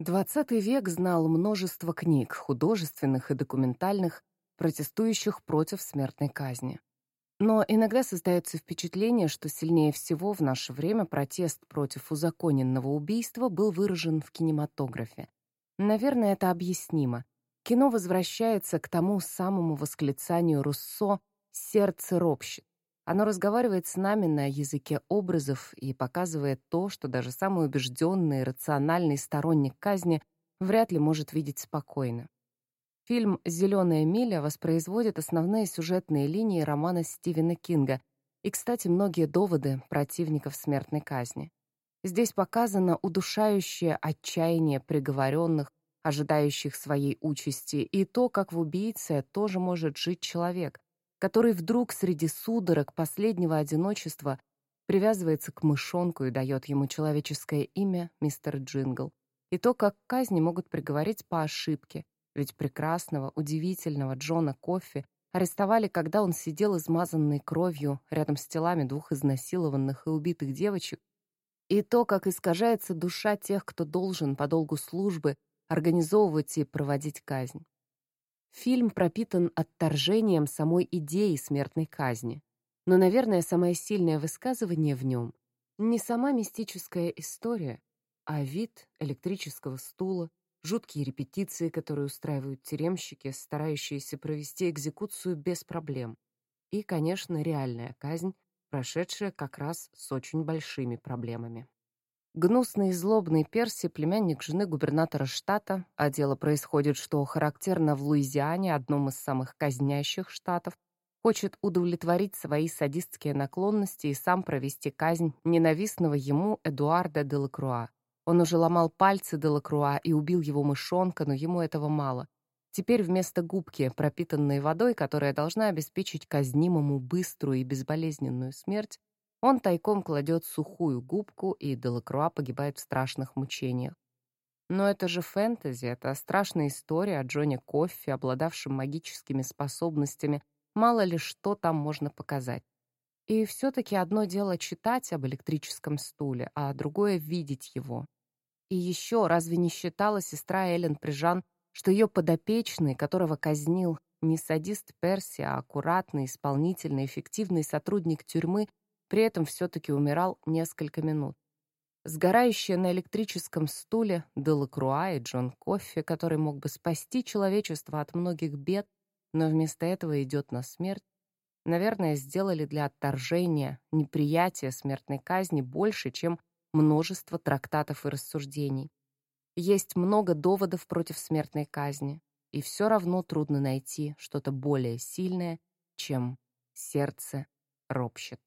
XX век знал множество книг, художественных и документальных, протестующих против смертной казни. Но иногда создается впечатление, что сильнее всего в наше время протест против узаконенного убийства был выражен в кинематографе. Наверное, это объяснимо. Кино возвращается к тому самому восклицанию Руссо «сердце ропщет». Оно разговаривает с нами на языке образов и показывает то, что даже самый убежденный, рациональный сторонник казни вряд ли может видеть спокойно. Фильм «Зеленая миля» воспроизводит основные сюжетные линии романа Стивена Кинга и, кстати, многие доводы противников смертной казни. Здесь показано удушающее отчаяние приговоренных, ожидающих своей участи, и то, как в убийце тоже может жить человек, который вдруг среди судорог последнего одиночества привязывается к мышонку и дает ему человеческое имя мистер Джингл, и то, как казни могут приговорить по ошибке, ведь прекрасного, удивительного Джона Коффи арестовали, когда он сидел измазанный кровью рядом с телами двух изнасилованных и убитых девочек, и то, как искажается душа тех, кто должен по долгу службы организовывать и проводить казнь. Фильм пропитан отторжением самой идеи смертной казни. Но, наверное, самое сильное высказывание в нем не сама мистическая история, а вид электрического стула, жуткие репетиции, которые устраивают тюремщики, старающиеся провести экзекуцию без проблем. И, конечно, реальная казнь, прошедшая как раз с очень большими проблемами. Гнусный и злобный Перси, племянник жены губернатора штата, а дело происходит, что характерно в Луизиане, одном из самых казнящих штатов, хочет удовлетворить свои садистские наклонности и сам провести казнь ненавистного ему Эдуарда де Лакруа. Он уже ломал пальцы Делакруа и убил его мышонка, но ему этого мало. Теперь вместо губки, пропитанной водой, которая должна обеспечить казнимому быструю и безболезненную смерть, он тайком кладет сухую губку, и Делакруа погибает в страшных мучениях. Но это же фэнтези, это страшная история о Джоне Коффи, обладавшем магическими способностями. Мало ли что там можно показать. И все-таки одно дело читать об электрическом стуле, а другое — видеть его. И еще, разве не считала сестра Эллен Прижан, что ее подопечный, которого казнил не садист Перси, а аккуратный, исполнительный, эффективный сотрудник тюрьмы, при этом все-таки умирал несколько минут. Сгорающие на электрическом стуле Делакруа и Джон Коффи, который мог бы спасти человечество от многих бед, но вместо этого идет на смерть, наверное, сделали для отторжения, неприятия смертной казни больше, чем множество трактатов и рассуждений. Есть много доводов против смертной казни, и все равно трудно найти что-то более сильное, чем сердце ропщет.